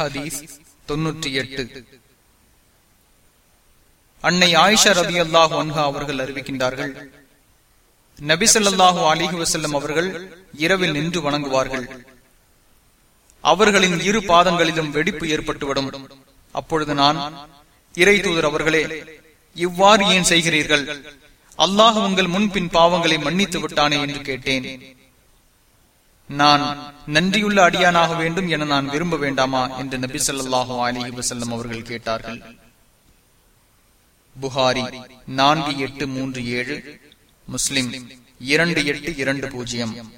ஹதீஸ் தொன்னூற்றி எட்டு அன்னை ஆயிஷா ரதி அல்லாஹு அன்ஹா அவர்கள் அறிவிக்கின்றார்கள் நபிசல்லாஹு அலிஹி வசல்லம் அவர்கள் இரவில் நின்று வணங்குவார்கள். அவர்களின் இரு பாதங்களிலும் வெடிப்பு ஏற்பட்டுவிடும். அப்பொழுது நான் இறை தூதர் அவர்களே இவ்வாறு ஏன் செய்கிறீர்கள்? அல்லாஹ் உங்கள் முன்பின் பாவங்களை மன்னித்து விட்டானே என்று கேட்டேன். நான் நன்றியுள்ள அடியானாக வேண்டும் என நான் விரும்ப வேண்டாமா? என்று நபி சொல்லாஹு அலிஹி வசல்லம் அவர்கள் கேட்டார்கள். புகாரி நான்கு எட்டு மூன்று ஏழு முஸ்லிம் இரண்டு எட்டு இரண்டு பூஜ்ஜியம்.